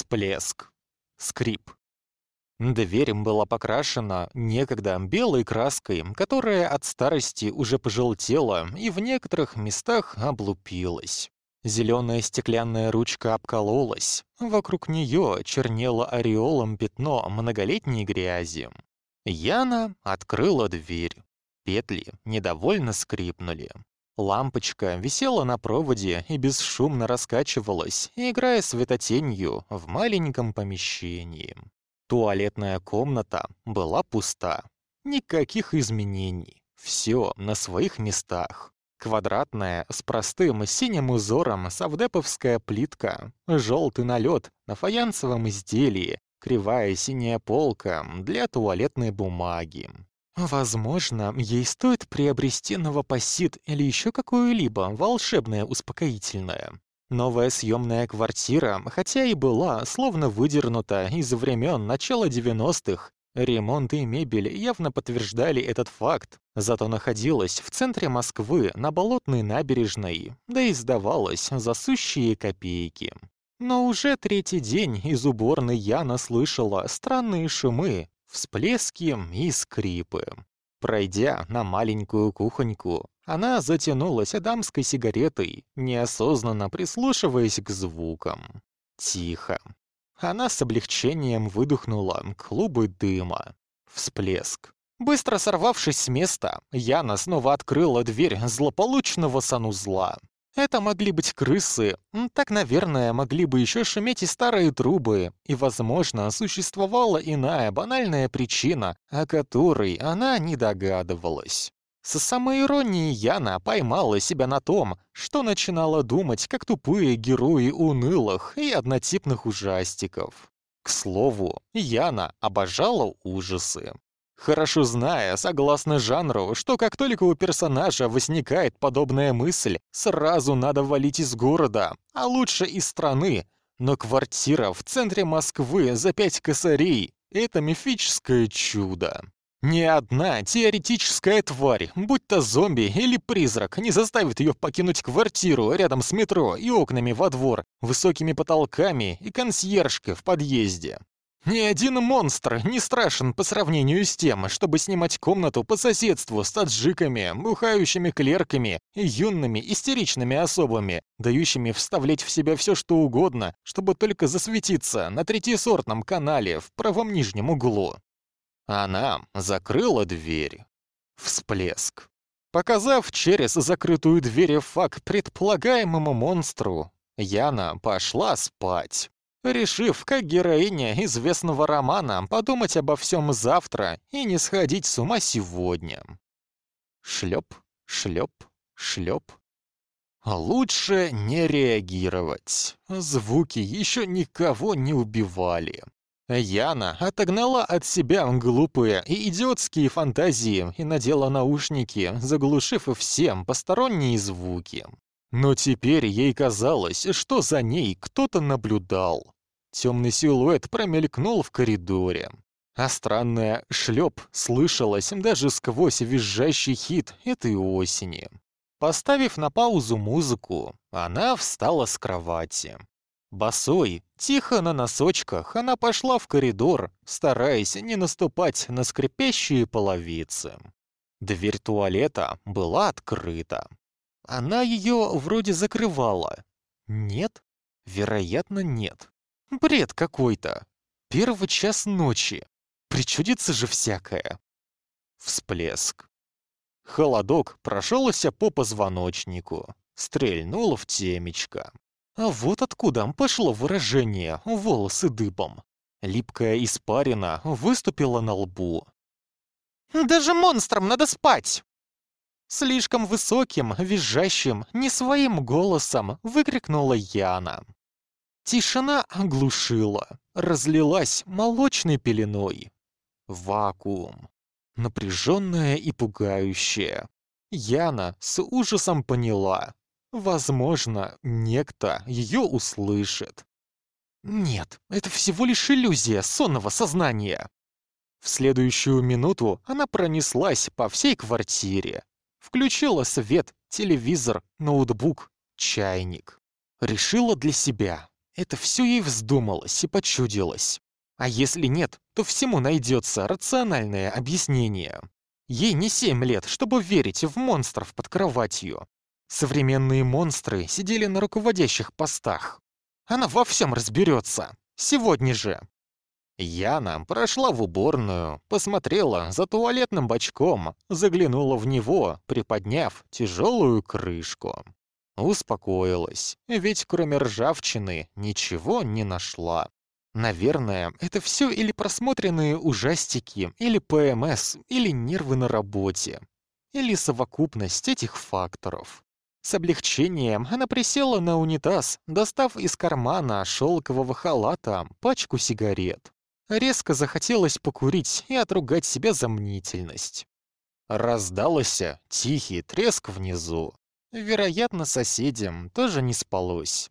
Всплеск. Скрип. Дверь была покрашена некогда белой краской, которая от старости уже пожелтела и в некоторых местах облупилась. Зеленая стеклянная ручка обкололась, вокруг нее чернело ореолом пятно многолетней грязи. Яна открыла дверь. Петли недовольно скрипнули. Лампочка висела на проводе и бесшумно раскачивалась, играя светотенью в маленьком помещении. Туалетная комната была пуста. Никаких изменений. Все на своих местах. Квадратная, с простым синим узором савдеповская плитка, желтый налет на фаянсовом изделии, кривая синяя полка для туалетной бумаги. Возможно, ей стоит приобрести новопосит или еще какое-либо волшебное успокоительное. Новая съемная квартира, хотя и была словно выдернута из времен начала 90-х, ремонт и мебель явно подтверждали этот факт, зато находилась в центре Москвы на Болотной набережной, да и сдавалась за сущие копейки. Но уже третий день из уборной Яна слышала странные шумы, всплески и скрипы. Пройдя на маленькую кухоньку, она затянулась дамской сигаретой, неосознанно прислушиваясь к звукам. Тихо. Она с облегчением выдохнула клубы дыма. Всплеск. Быстро сорвавшись с места, Яна снова открыла дверь злополучного санузла. Это могли быть крысы, так, наверное, могли бы еще шуметь и старые трубы, и, возможно, существовала иная банальная причина, о которой она не догадывалась. Со самоиронией Яна поймала себя на том, что начинала думать, как тупые герои унылых и однотипных ужастиков. К слову, Яна обожала ужасы хорошо зная, согласно жанру, что как только у персонажа возникает подобная мысль, сразу надо валить из города, а лучше из страны. Но квартира в центре Москвы за пять косарей — это мифическое чудо. Ни одна теоретическая тварь, будь то зомби или призрак, не заставит ее покинуть квартиру рядом с метро и окнами во двор, высокими потолками и консьержкой в подъезде. Ни один монстр не страшен по сравнению с тем, чтобы снимать комнату по соседству с таджиками, бухающими клерками и юными истеричными особами, дающими вставлять в себя все что угодно, чтобы только засветиться на третьесортном канале в правом нижнем углу. Она закрыла дверь. Всплеск. Показав через закрытую дверь факт предполагаемому монстру, Яна пошла спать решив, как героиня известного романа, подумать обо всем завтра и не сходить с ума сегодня. Шлеп, шлеп, шлеп. Лучше не реагировать. Звуки еще никого не убивали. Яна отогнала от себя глупые и идиотские фантазии и надела наушники, заглушив всем посторонние звуки. Но теперь ей казалось, что за ней кто-то наблюдал. Темный силуэт промелькнул в коридоре. А странное шлеп слышалось даже сквозь визжащий хит этой осени. Поставив на паузу музыку, она встала с кровати. Босой, тихо на носочках, она пошла в коридор, стараясь не наступать на скрипящие половицы. Дверь туалета была открыта. Она ее вроде закрывала. Нет? Вероятно, нет. Бред какой-то. Первый час ночи. Причудится же всякое. Всплеск. Холодок прошелся по позвоночнику. Стрельнул в темечко. А вот откуда пошло выражение «волосы дыбом». Липкая испарина выступила на лбу. «Даже монстрам надо спать!» Слишком высоким, визжащим, не своим голосом выкрикнула Яна. Тишина оглушила, разлилась молочной пеленой. Вакуум. Напряженное и пугающее. Яна с ужасом поняла. Возможно, некто ее услышит. Нет, это всего лишь иллюзия сонного сознания. В следующую минуту она пронеслась по всей квартире, Включила свет, телевизор, ноутбук, чайник. Решила для себя. это все ей вздумалось и почудилось. А если нет, то всему найдется рациональное объяснение. Ей не семь лет, чтобы верить в монстров под кроватью. Современные монстры сидели на руководящих постах. Она во всем разберется. Сегодня же. Яна прошла в уборную, посмотрела за туалетным бачком, заглянула в него, приподняв тяжелую крышку. Успокоилась, ведь кроме ржавчины ничего не нашла. Наверное, это все или просмотренные ужастики, или ПМС, или нервы на работе, или совокупность этих факторов. С облегчением она присела на унитаз, достав из кармана шелкового халата пачку сигарет. Резко захотелось покурить и отругать себя за мнительность. Раздался тихий треск внизу. Вероятно, соседям тоже не спалось.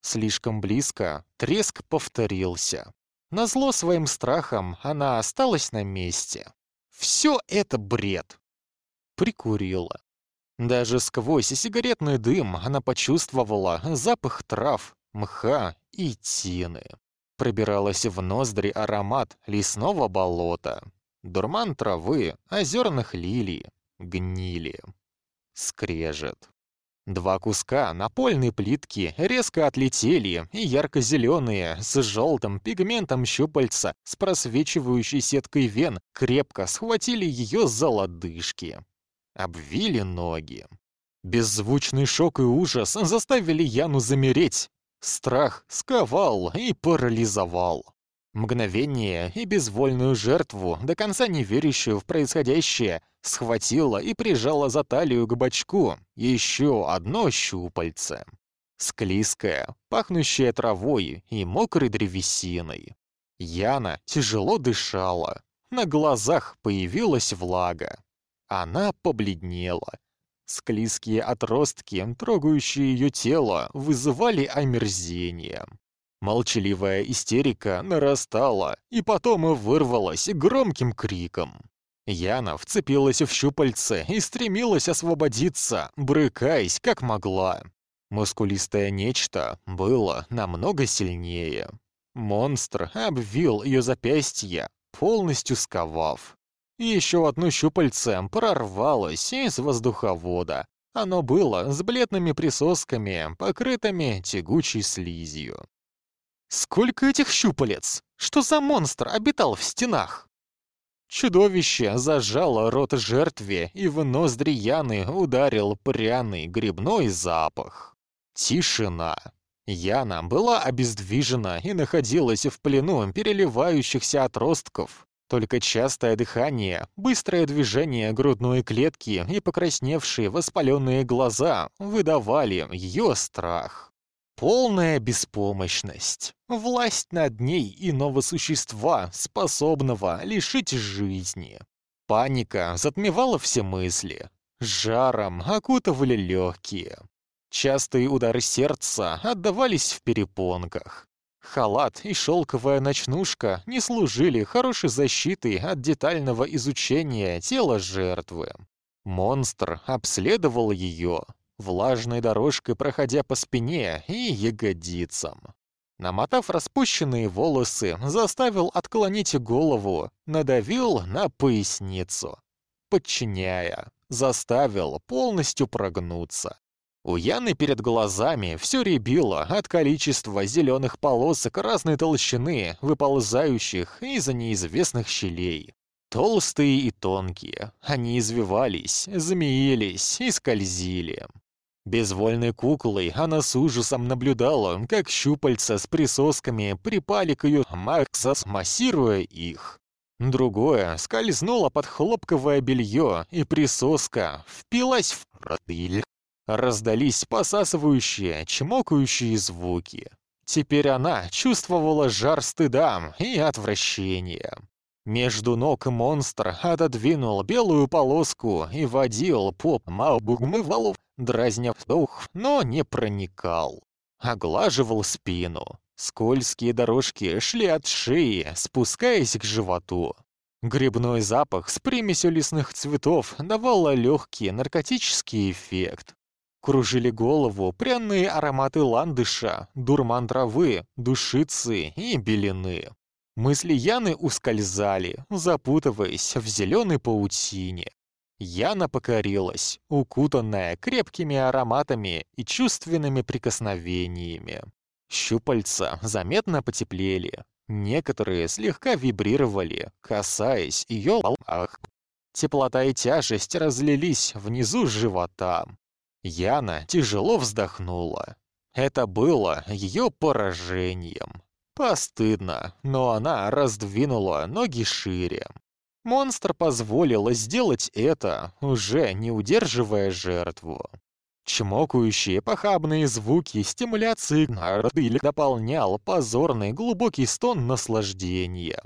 Слишком близко треск повторился. Назло своим страхом она осталась на месте. Все это бред. Прикурила. Даже сквозь сигаретный дым она почувствовала запах трав, мха и тины. Пробиралась в ноздри аромат лесного болота, дурман травы, озерных лилий, гнили. Скрежет. Два куска напольной плитки резко отлетели, и ярко-зеленые, с желтым пигментом щупальца, с просвечивающей сеткой вен, крепко схватили ее за лодыжки. Обвили ноги. Беззвучный шок и ужас заставили Яну замереть. Страх сковал и парализовал. Мгновение и безвольную жертву, до конца не верящую в происходящее, схватила и прижала за талию к бочку еще одно щупальце. Склизкое, пахнущее травой и мокрой древесиной. Яна тяжело дышала. На глазах появилась влага. Она побледнела. Склизкие отростки, трогающие ее тело, вызывали омерзение. Молчаливая истерика нарастала и потом вырвалась громким криком. Яна вцепилась в щупальце и стремилась освободиться, брыкаясь как могла. Мускулистое нечто было намного сильнее. Монстр обвил ее запястье, полностью сковав. Еще одно щупальце прорвалось из воздуховода. Оно было с бледными присосками, покрытыми тягучей слизью. Сколько этих щупалец? Что за монстр обитал в стенах? Чудовище зажало рот жертве, и в ноздри Яны ударил пряный грибной запах. Тишина. Яна была обездвижена и находилась в плену переливающихся отростков. Только частое дыхание, быстрое движение грудной клетки и покрасневшие воспаленные глаза выдавали ее страх. Полная беспомощность. Власть над ней иного существа, способного лишить жизни. Паника затмевала все мысли. Жаром окутывали легкие. Частые удары сердца отдавались в перепонках. Халат и шелковая ночнушка не служили хорошей защитой от детального изучения тела жертвы. Монстр обследовал ее, влажной дорожкой проходя по спине и ягодицам. Намотав распущенные волосы, заставил отклонить голову, надавил на поясницу. Подчиняя, заставил полностью прогнуться. У Яны перед глазами все рябило от количества зеленых полосок разной толщины, выползающих из-за неизвестных щелей. Толстые и тонкие, они извивались, змеились и скользили. Безвольной куклой она с ужасом наблюдала, как щупальца с присосками припали к ее Максас, массируя их. Другое скользнуло под хлопковое белье, и присоска впилась в ротыль. Раздались посасывающие, чмокающие звуки. Теперь она чувствовала жар стыда и отвращения. Между ног монстр отодвинул белую полоску и водил по Маубугмывалу, дразня вдох, но не проникал. Оглаживал спину. Скользкие дорожки шли от шеи, спускаясь к животу. Грибной запах с примесью лесных цветов давал легкий наркотический эффект. Кружили голову пряные ароматы ландыша, дурман травы, душицы и белины. Мысли Яны ускользали, запутываясь в зеленой паутине. Яна покорилась, укутанная крепкими ароматами и чувственными прикосновениями. Щупальца заметно потеплели, некоторые слегка вибрировали, касаясь ее лбах. Теплота и тяжесть разлились внизу живота. Яна тяжело вздохнула. Это было ее поражением. Постыдно, но она раздвинула ноги шире. Монстр позволил сделать это, уже не удерживая жертву. Чмокающие похабные звуки стимуляции или дополнял позорный глубокий стон наслаждения.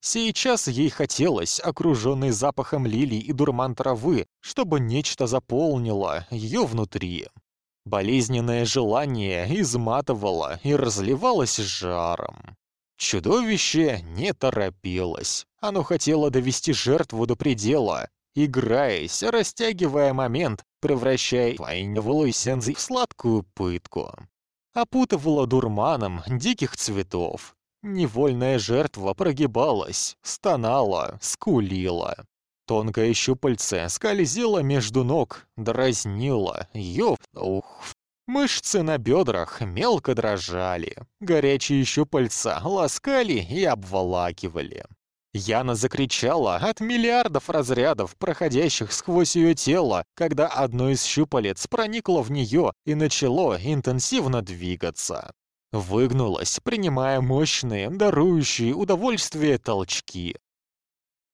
Сейчас ей хотелось, окруженной запахом лилий и дурман травы, чтобы нечто заполнило ее внутри. Болезненное желание изматывало и разливалось жаром. Чудовище не торопилось. Оно хотело довести жертву до предела, играясь, растягивая момент, превращая воиневую сензи в сладкую пытку. Опутывало дурманом диких цветов. Невольная жертва прогибалась, стонала, скулила. Тонкое щупальце скользило между ног, дразнило, ёп, ух. Мышцы на бедрах мелко дрожали, горячие щупальца ласкали и обволакивали. Яна закричала от миллиардов разрядов, проходящих сквозь ее тело, когда одно из щупалец проникло в нее и начало интенсивно двигаться. Выгнулась, принимая мощные, дарующие удовольствие толчки.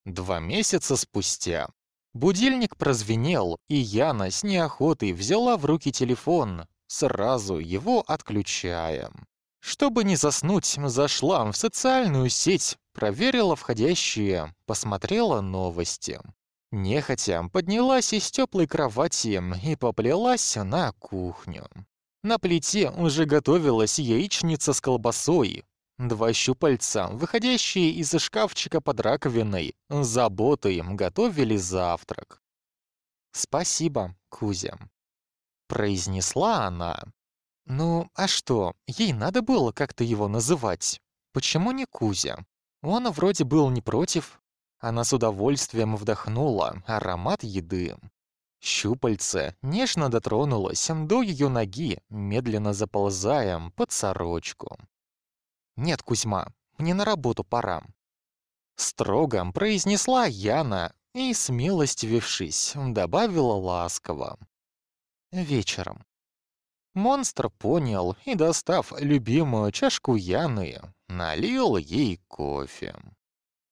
Два месяца спустя. Будильник прозвенел, и Яна с неохотой взяла в руки телефон, сразу его отключая. Чтобы не заснуть, зашла в социальную сеть, проверила входящие, посмотрела новости. Нехотя поднялась из теплой кровати и поплелась на кухню. На плите уже готовилась яичница с колбасой, Два щупальца, выходящие из шкафчика под раковиной, заботой готовили завтрак. «Спасибо, Кузя», — произнесла она. «Ну, а что, ей надо было как-то его называть? Почему не Кузя? Он вроде был не против». Она с удовольствием вдохнула аромат еды. Щупальце нежно дотронулось до ее ноги, медленно заползая под сорочку. «Нет, Кузьма, мне на работу пора». Строго произнесла Яна и, смилостивившись, добавила ласково. «Вечером». Монстр понял и, достав любимую чашку Яны, налил ей кофе.